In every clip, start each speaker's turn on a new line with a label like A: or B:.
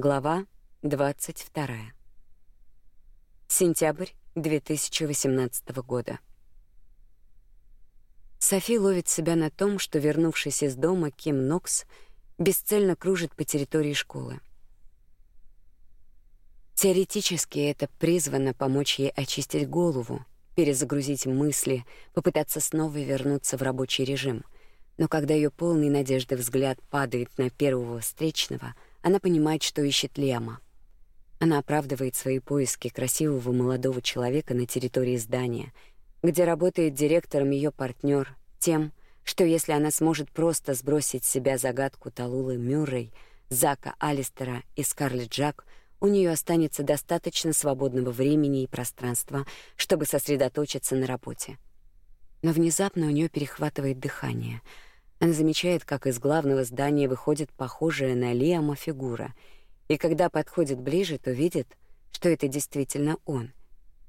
A: Глава 22. Сентябрь 2018 года. Софи ловит себя на том, что, вернувшись из дома, Ким Нокс бесцельно кружит по территории школы. Теоретически это призвано помочь ей очистить голову, перезагрузить мысли, попытаться снова вернуться в рабочий режим. Но когда ее полный надежды взгляд падает на первого встречного — она понимает, что ищет Лема. Она оправдывает свои поиски красивого молодого человека на территории здания, где работает директором ее партнер, тем, что если она сможет просто сбросить с себя загадку Талулы Мюррей, Зака Алистера и Скарлетт Джак, у нее останется достаточно свободного времени и пространства, чтобы сосредоточиться на работе. Но внезапно у нее перехватывает дыхание — она замечает, как из главного здания выходит похожая на Лиама фигура, и когда подходит ближе, то видит, что это действительно он.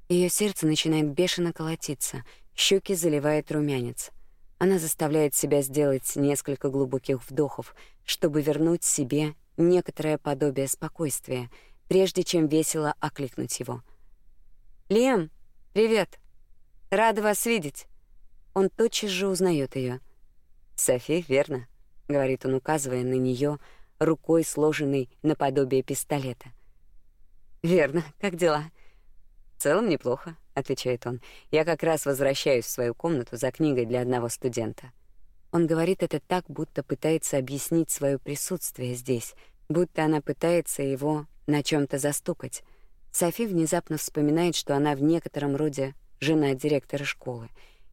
A: Ее сердце начинает бешено колотиться, щеки заливает румянец. Она заставляет себя сделать несколько глубоких вдохов, чтобы вернуть себе некоторое подобие спокойствия, прежде чем весело окликнуть его. «Лем, привет! Рада вас видеть!» Он тотчас же узнает ее. Софи, верно, говорит он, указывая на нее рукой, сложенной наподобие пистолета. Верно. Как дела? В целом неплохо, отвечает он. Я как раз возвращаюсь в свою комнату за книгой для одного студента. Он говорит это так, будто пытается объяснить свое присутствие здесь, будто она пытается его на чем то застукать. Софи внезапно вспоминает, что она в некотором роде жена директора школы,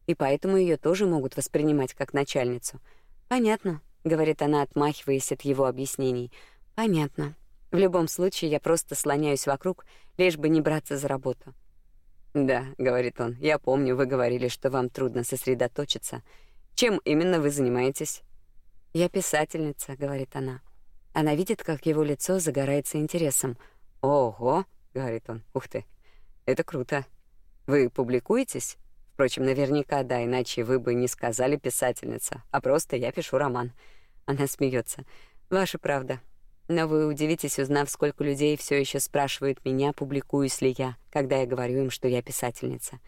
A: и поэтому ее тоже могут воспринимать как начальницу. Понятно, говорит она, отмахиваясь от его объяснений. Понятно. В любом случае я просто слоняюсь вокруг, лишь бы не браться за работу. Да, говорит он. Я помню, вы говорили, что вам трудно сосредоточиться. Чем именно вы занимаетесь? Я писательница, говорит она. Она видит, как его лицо загорается интересом. Ого, говорит он. Ух ты. Это круто. Вы публикуетесь? Впрочем, наверняка да, иначе вы бы не сказали писательница, а просто я пишу роман. Она смеется. Ваша правда. Но вы удивитесь, узнав, сколько людей все еще спрашивают меня, публикуюсь ли я, когда я говорю им, что я писательница.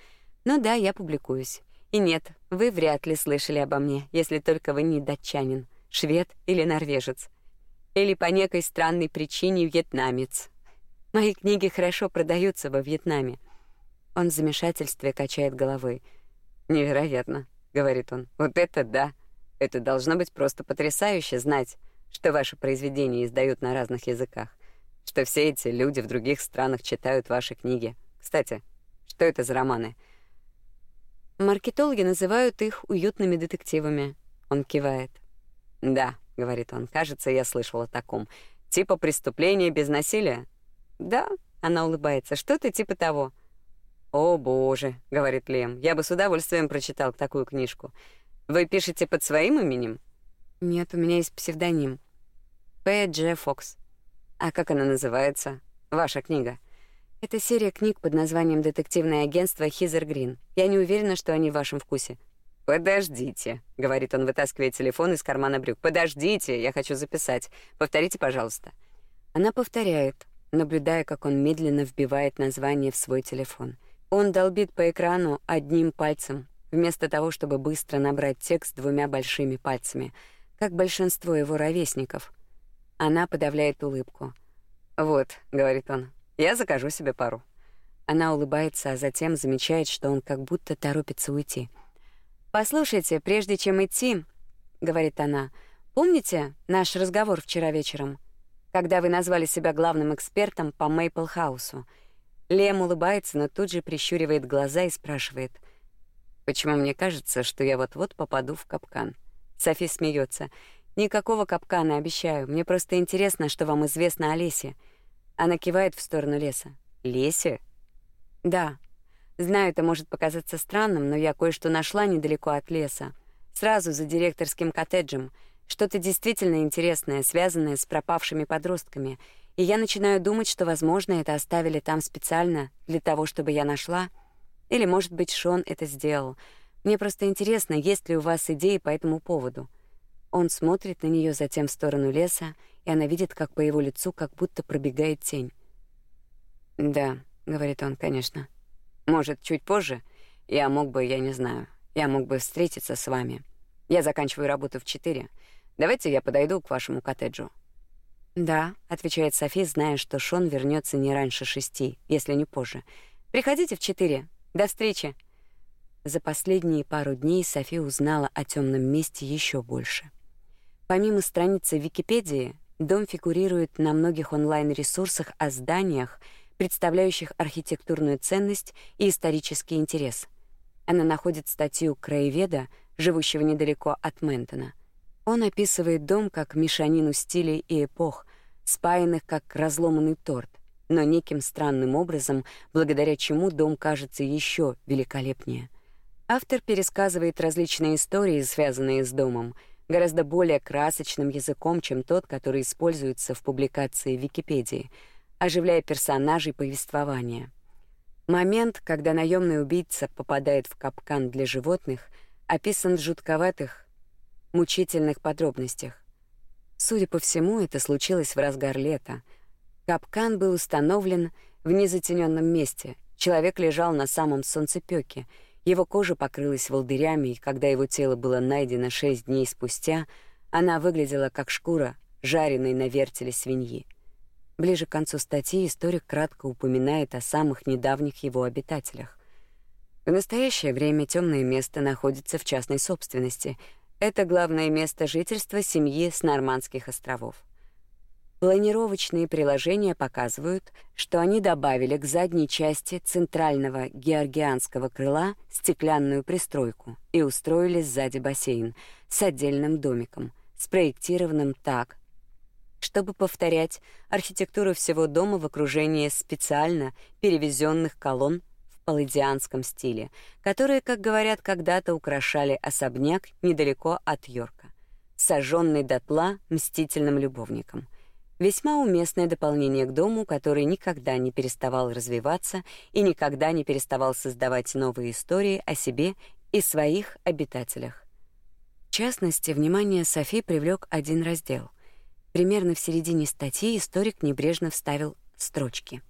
A: Ну да, я публикуюсь. И нет, вы вряд ли слышали обо мне, если только вы не датчанин, швед или норвежец. Или по некой странной причине вьетнамец. Мои книги хорошо продаются во Вьетнаме. Он в замешательстве качает головой. «Невероятно», — говорит он. «Вот это да! Это должно быть просто потрясающе знать, что ваши произведения издают на разных языках, что все эти люди в других странах читают ваши книги. Кстати, что это за романы?» Маркетологи называют их уютными детективами. Он кивает. «Да», — говорит он, — «кажется, я слышал о таком. Типа преступления без насилия?» «Да», — она улыбается, — «что-то типа того». «О, боже», — говорит Лем, — «я бы с удовольствием прочитал такую книжку. Вы пишете под своим именем?» «Нет, у меня есть псевдоним. П. Дж. Фокс». «А как она называется? Ваша книга?» «Это серия книг под названием «Детективное агентство Хизер Грин». Я не уверена, что они в вашем вкусе». «Подождите», — говорит он, вытаскивая телефон из кармана брюк. «Подождите, я хочу записать. Повторите, пожалуйста». Она повторяет, наблюдая, как он медленно вбивает название в свой телефон — он долбит по экрану одним пальцем, вместо того, чтобы быстро набрать текст двумя большими пальцами, как большинство его ровесников. Она подавляет улыбку. «Вот», — говорит он, — «я закажу себе пару». Она улыбается, а затем замечает, что он как будто торопится уйти. «Послушайте, прежде чем идти», — говорит она, — «помните наш разговор вчера вечером, когда вы назвали себя главным экспертом по Мейпл-хаусу?» Лем улыбается, но тут же прищуривает глаза и спрашивает: "Почему мне кажется, что я вот-вот попаду в капкан?" Софи смеется. "Никакого капкана, обещаю. Мне просто интересно, что вам известно о лесе." Она кивает в сторону леса. "Лесе?" "Да. Знаю, это может показаться странным, но я кое-что нашла недалеко от леса, сразу за директорским коттеджем, что-то действительно интересное, связанное с пропавшими подростками." И я начинаю думать, что, возможно, это оставили там специально для того, чтобы я нашла. Или, может быть, Шон это сделал. Мне просто интересно, есть ли у вас идеи по этому поводу. Он смотрит на нее затем в сторону леса, и она видит, как по его лицу как будто пробегает тень. "Да", говорит он, "конечно. Может, чуть позже я мог бы, я не знаю. Я мог бы встретиться с вами. Я заканчиваю работу в четыре. Давайте я подойду к вашему коттеджу. Да, отвечает Софи, зная, что Шон вернется не раньше шести, если не позже. Приходите в четыре. До встречи. За последние пару дней Софи узнала о темном месте еще больше. Помимо страницы Википедии, дом фигурирует на многих онлайн-ресурсах о зданиях, представляющих архитектурную ценность и исторический интерес. Она находит статью краеведа, живущего недалеко от Ментона. Он описывает дом как мешанину стилей и эпох, спаянных как разломанный торт, но неким странным образом, благодаря чему дом кажется еще великолепнее. Автор пересказывает различные истории, связанные с домом, гораздо более красочным языком, чем тот, который используется в публикации в Википедии, оживляя персонажей повествования. Момент, когда наемный убийца попадает в капкан для животных, описан в жутковатых, мучительных подробностях. Судя по всему, это случилось в разгар лета. Капкан был установлен в незатененном месте. Человек лежал на самом солнцепёке. Его кожа покрылась волдырями, и когда его тело было найдено шесть дней спустя, она выглядела как шкура, жареной на вертеле свиньи. Ближе к концу статьи историк кратко упоминает о самых недавних его обитателях. В настоящее время темное место находится в частной собственности, это главное место жительства семьи с Нормандских островов. Планировочные приложения показывают, что они добавили к задней части центрального георгианского крыла стеклянную пристройку и устроили сзади бассейн с отдельным домиком, спроектированным так, чтобы повторять архитектуру всего дома в окружении специально перевезенных колонн палладианском стиле, которые, как говорят, когда-то украшали особняк недалеко от Йорка, сожженный дотла мстительным любовником. Весьма уместное дополнение к дому, который никогда не переставал развиваться и никогда не переставал создавать новые истории о себе и своих обитателях. В частности, внимание Софи привлек один раздел. Примерно в середине статьи историк небрежно вставил строчки —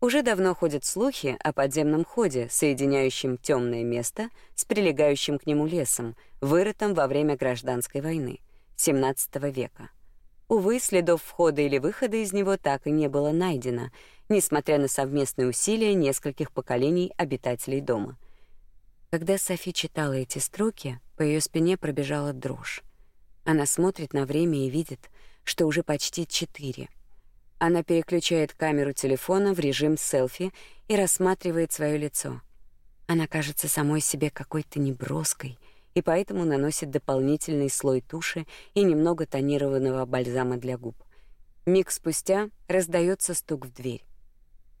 A: уже давно ходят слухи о подземном ходе, соединяющем темное место с прилегающим к нему лесом, вырытым во время гражданской войны XVII века. Увы, следов входа или выхода из него так и не было найдено, несмотря на совместные усилия нескольких поколений обитателей дома. Когда Софи читала эти строки, по ее спине пробежала дрожь. Она смотрит на время и видит, что уже почти четыре — она переключает камеру телефона в режим селфи и рассматривает свое лицо. Она кажется самой себе какой-то неброской, и поэтому наносит дополнительный слой туши и немного тонированного бальзама для губ. Миг спустя раздается стук в дверь.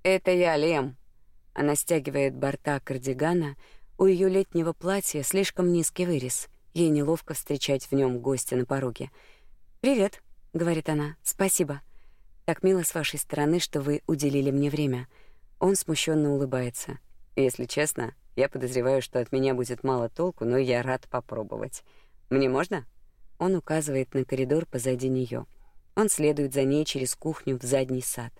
A: «Это я, Лем». Она стягивает борта кардигана. У ее летнего платья слишком низкий вырез. Ей неловко встречать в нем гостя на пороге. «Привет», — говорит она, — «спасибо». Так мило с вашей стороны, что вы уделили мне время. Он смущенно улыбается. Если честно, я подозреваю, что от меня будет мало толку, но я рад попробовать. Мне можно? Он указывает на коридор позади нее. Он следует за ней через кухню в задний сад.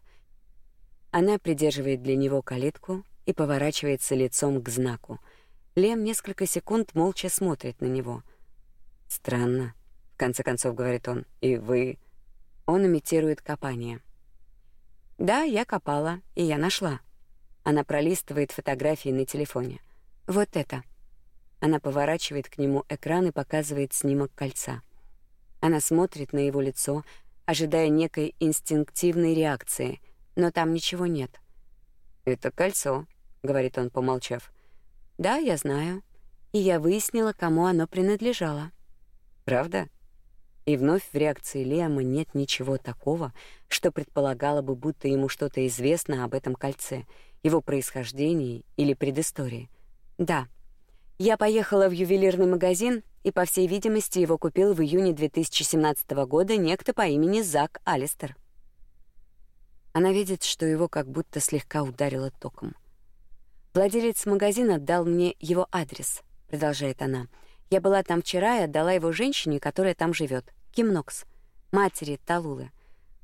A: Она придерживает для него калитку и поворачивается лицом к знаку. Лем несколько секунд молча смотрит на него. Странно, в конце концов говорит он. И вы он имитирует копание. Да, я копала, и я нашла. Она пролистывает фотографии на телефоне. Вот это. Она поворачивает к нему экран и показывает снимок кольца. Она смотрит на его лицо, ожидая некой инстинктивной реакции, но там ничего нет. Это кольцо, говорит он, помолчав. Да, я знаю. И я выяснила, кому оно принадлежало. Правда? И вновь в реакции Лиама нет ничего такого, что предполагало бы, будто ему что-то известно об этом кольце, его происхождении или предыстории. Да. Я поехала в ювелирный магазин, и по всей видимости, его купил в июне 2017 года некто по имени Зак Алистер. Она видит, что его как будто слегка ударило током. Владелец магазина дал мне его адрес, продолжает она. Я была там вчера и отдала его женщине, которая там живет, Ким Нокс, матери Талулы.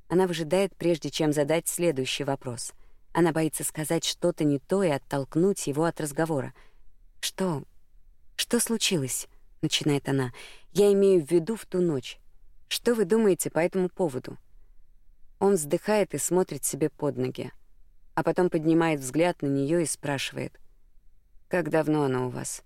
A: Она выжидает, прежде чем задать следующий вопрос. Она боится сказать что-то не то и оттолкнуть его от разговора. «Что? Что случилось?» — начинает она. «Я имею в виду в ту ночь. Что вы думаете по этому поводу?» Он вздыхает и смотрит себе под ноги, а потом поднимает взгляд на нее и спрашивает. «Как давно она у вас?»